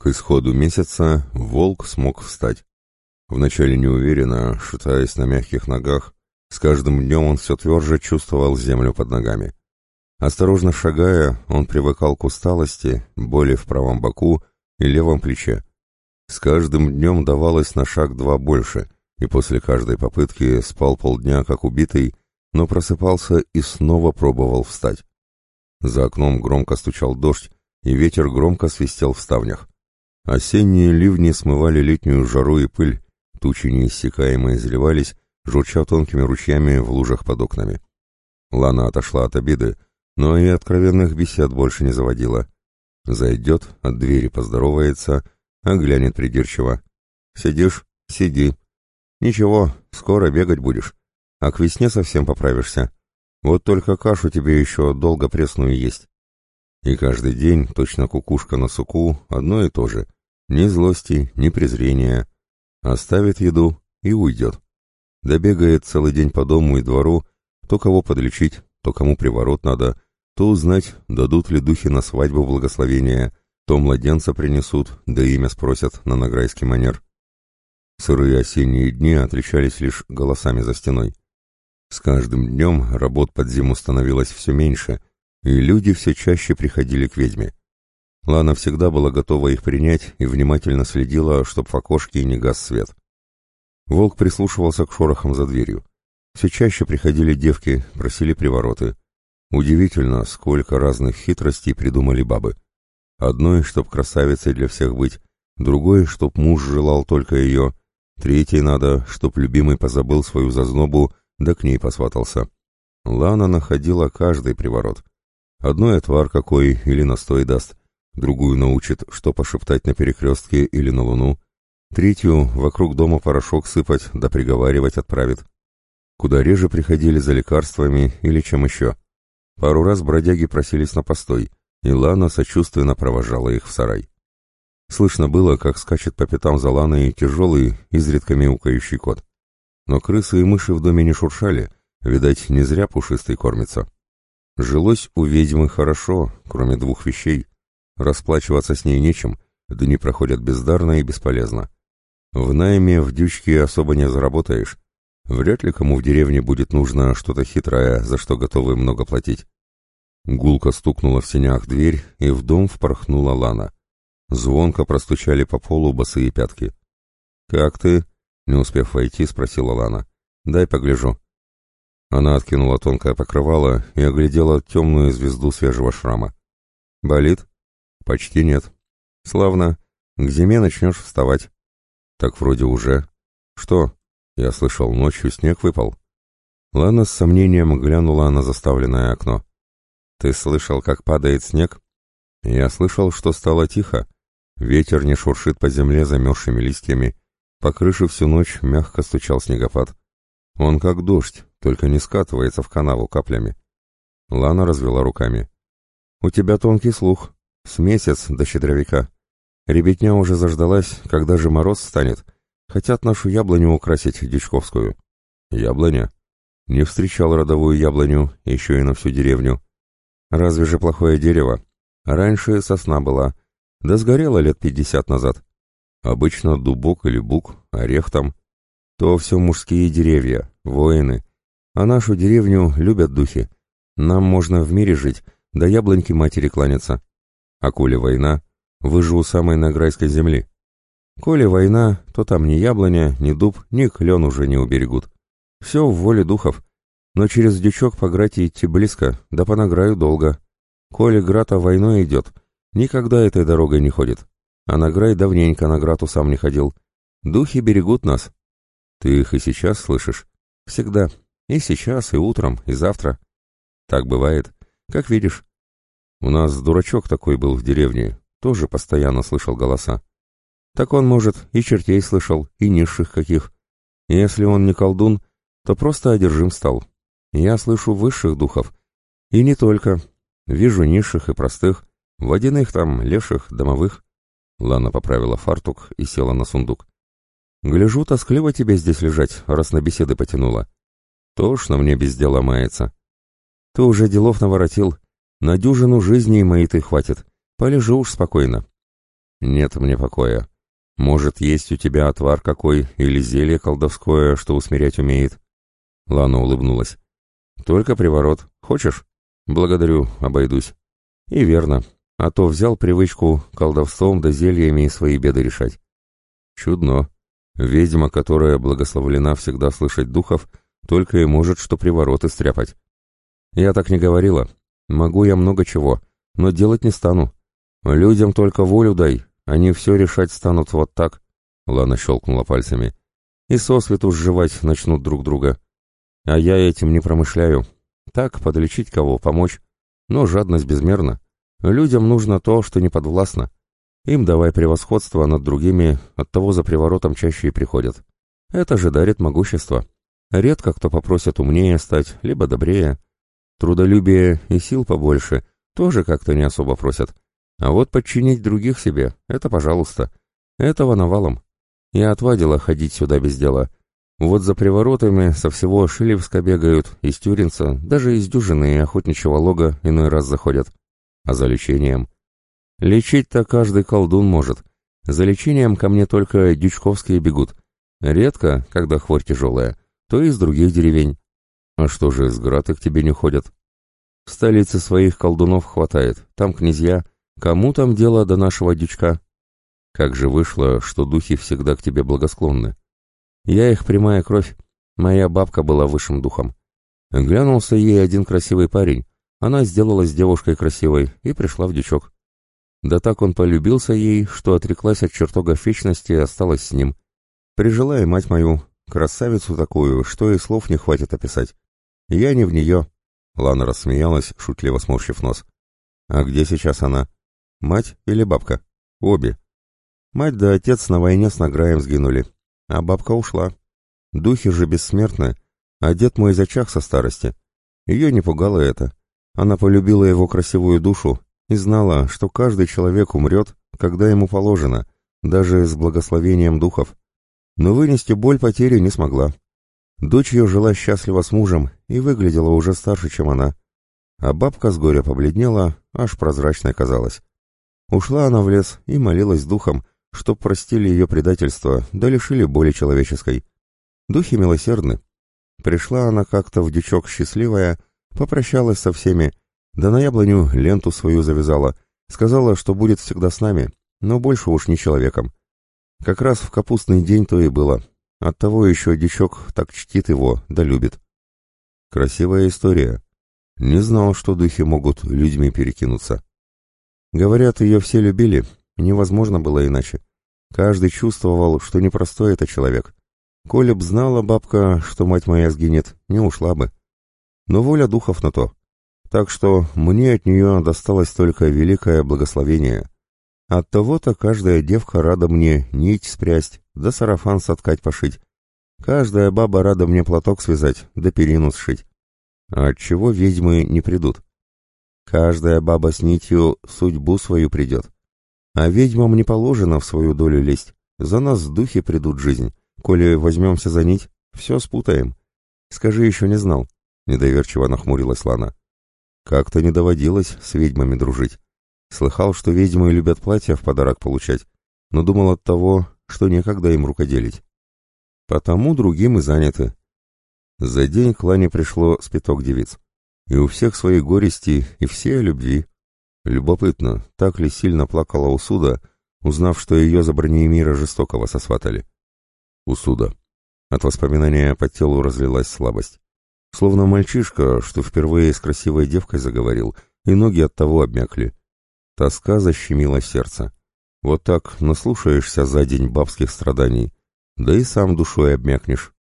К исходу месяца волк смог встать. Вначале неуверенно, шатаясь на мягких ногах, с каждым днем он все тверже чувствовал землю под ногами. Осторожно шагая, он привыкал к усталости, боли в правом боку и левом плече. С каждым днем давалось на шаг два больше, и после каждой попытки спал полдня как убитый, но просыпался и снова пробовал встать. За окном громко стучал дождь, и ветер громко свистел в ставнях. Осенние ливни смывали летнюю жару и пыль, тучи неиссякаемые заливались, журча тонкими ручьями в лужах под окнами. Лана отошла от обиды, но и откровенных бесед больше не заводила. Зайдет, от двери поздоровается, а глянет придирчиво. «Сидишь? Сиди. Ничего, скоро бегать будешь, а к весне совсем поправишься. Вот только кашу тебе еще долго пресную есть». И каждый день, точно кукушка на суку, одно и то же. Ни злости, ни презрения. Оставит еду и уйдет. Добегает целый день по дому и двору, то кого подлечить, то кому приворот надо, то узнать, дадут ли духи на свадьбу благословения, то младенца принесут, да имя спросят на награйский манер. Сырые осенние дни отличались лишь голосами за стеной. С каждым днем работ под зиму становилось все меньше, и люди все чаще приходили к ведьме. Лана всегда была готова их принять и внимательно следила, чтоб в окошке не гас свет. Волк прислушивался к шорохам за дверью. Все чаще приходили девки, просили привороты. Удивительно, сколько разных хитростей придумали бабы. Одной, чтоб красавицей для всех быть, другой, чтоб муж желал только ее, третьей надо, чтоб любимый позабыл свою зазнобу, да к ней посватался. Лана находила каждый приворот. Одной отвар какой или настой даст, другую научит, что пошептать на перекрестке или на луну, третью вокруг дома порошок сыпать да приговаривать отправит. Куда реже приходили за лекарствами или чем еще. Пару раз бродяги просились на постой, и Лана сочувственно провожала их в сарай. Слышно было, как скачет по пятам за Ланой тяжелый, изредка мяукающий кот. Но крысы и мыши в доме не шуршали, видать, не зря пушистый кормится. Жилось у ведьмы хорошо, кроме двух вещей. Расплачиваться с ней нечем, дни проходят бездарно и бесполезно. В найме в дючке особо не заработаешь. Вряд ли кому в деревне будет нужно что-то хитрое, за что готовы много платить. Гулко стукнула в сенях дверь, и в дом впорхнула Лана. Звонко простучали по полу босые пятки. «Как ты?» — не успев войти, спросила Лана. «Дай погляжу». Она откинула тонкое покрывало и оглядела темную звезду свежего шрама. «Болит?» Почти нет. Славно. К зиме начнешь вставать. Так вроде уже. Что? Я слышал, ночью снег выпал. Лана с сомнением глянула на заставленное окно. Ты слышал, как падает снег? Я слышал, что стало тихо. Ветер не шуршит по земле замерзшими листьями. По крыше всю ночь мягко стучал снегопад. Он как дождь, только не скатывается в канаву каплями. Лана развела руками. «У тебя тонкий слух. С месяц до щедровика. Ребятня уже заждалась, когда же мороз станет. Хотят нашу яблоню украсить, дичковскую. Яблоня? Не встречал родовую яблоню, еще и на всю деревню. Разве же плохое дерево? Раньше сосна была, да сгорела лет пятьдесят назад. Обычно дубок или бук, орех там. То все мужские деревья, воины. А нашу деревню любят духи. Нам можно в мире жить, да яблоньки матери кланяться. А коли война, вы же у самой Награйской земли. Коли война, то там ни яблоня, ни дуб, ни клен уже не уберегут. Все в воле духов. Но через дючок по грати идти близко, да по награю долго. Коли грата войной идет, никогда этой дорогой не ходит. А награй давненько на грату сам не ходил. Духи берегут нас. Ты их и сейчас слышишь? Всегда. И сейчас, и утром, и завтра. Так бывает. Как видишь, у нас дурачок такой был в деревне, тоже постоянно слышал голоса. Так он, может, и чертей слышал, и низших каких. Если он не колдун, то просто одержим стал. Я слышу высших духов. И не только. Вижу низших и простых, водяных там, леших, домовых. Лана поправила фартук и села на сундук. Гляжу, тоскливо тебе здесь лежать, раз на беседы потянула. Тошно мне без дела мается. Ты уже делов наворотил, на дюжину жизней моей ты хватит. Полежи уж спокойно. Нет мне покоя. Может, есть у тебя отвар какой или зелье колдовское, что усмирять умеет?» Лана улыбнулась. «Только приворот. Хочешь?» «Благодарю, обойдусь». «И верно. А то взял привычку колдовством да зельями свои беды решать». «Чудно. Ведьма, которая благословлена всегда слышать духов, только и может что привороты стряпать». «Я так не говорила. Могу я много чего, но делать не стану. Людям только волю дай, они все решать станут вот так». Лана щелкнула пальцами. «И сосвету сживать начнут друг друга. А я этим не промышляю. Так, подлечить кого, помочь. Но жадность безмерна. Людям нужно то, что не подвластно. Им давай превосходство над другими, от того за приворотом чаще и приходят. Это же дарит могущество. Редко кто попросит умнее стать, либо добрее. Трудолюбие и сил побольше тоже как-то не особо просят. А вот подчинить других себе — это пожалуйста. Этого навалом. Я отвадила ходить сюда без дела. Вот за приворотами со всего Шилевска бегают, из Тюринца, даже из дюжины и охотничьего лога иной раз заходят. А за лечением? Лечить-то каждый колдун может. За лечением ко мне только дючковские бегут. Редко, когда хворь тяжелая, то из других деревень. А что же, из Граты к тебе не ходят? В столице своих колдунов хватает, там князья. Кому там дело до нашего дючка? Как же вышло, что духи всегда к тебе благосклонны? Я их прямая кровь. Моя бабка была высшим духом. Глянулся ей один красивый парень. Она сделалась девушкой красивой и пришла в дичок. Да так он полюбился ей, что отреклась от чертогов вечности и осталась с ним. Прижила и мать мою, красавицу такую, что и слов не хватит описать. Я не в нее. Лана рассмеялась, шутливо сморщив нос. А где сейчас она? Мать или бабка? Обе. Мать да отец на войне с Награем сгинули, а бабка ушла. Духи же бессмертны, а дед мой зачах со старости. Ее не пугало это. Она полюбила его красивую душу и знала, что каждый человек умрет, когда ему положено, даже с благословением духов. Но вынести боль потери не смогла. Дочь ее жила счастливо с мужем и выглядела уже старше, чем она. А бабка с горя побледнела, аж прозрачной казалась. Ушла она в лес и молилась духом, чтоб простили ее предательство, да лишили боли человеческой. Духи милосердны. Пришла она как-то в дючок счастливая, попрощалась со всеми, да на яблоню ленту свою завязала, сказала, что будет всегда с нами, но больше уж не человеком. Как раз в капустный день то и было. Оттого еще дичок так чтит его, да любит. Красивая история. Не знал, что духи могут людьми перекинуться. Говорят, ее все любили, Невозможно было иначе. Каждый чувствовал, что непростой это человек. Коля б знала бабка, что мать моя сгинет, не ушла бы. Но воля духов на то. Так что мне от нее досталось только великое благословение. От того-то каждая девка рада мне нить спрясть, да сарафан соткать пошить. Каждая баба рада мне платок связать, да перину сшить. А от чего ведьмы не придут? Каждая баба с нитью судьбу свою придет. А ведьмам не положено в свою долю лезть. За нас духи придут жизнь. Коли возьмемся за нить, все спутаем. Скажи, еще не знал. Недоверчиво нахмурилась Лана. Как-то не доводилось с ведьмами дружить. Слыхал, что ведьмы любят платья в подарок получать, но думал от того, что некогда им рукоделить. Потому другим и заняты. За день к Лане пришло спиток девиц. И у всех свои горести, и все любви. Любопытно, так ли сильно плакала Усуда, узнав, что ее за Бронеемира жестокого сосватали? Усуда. От воспоминания по телу разлилась слабость. Словно мальчишка, что впервые с красивой девкой заговорил, и ноги от того обмякли. Тоска защемила сердце. Вот так наслушаешься за день бабских страданий, да и сам душой обмякнешь.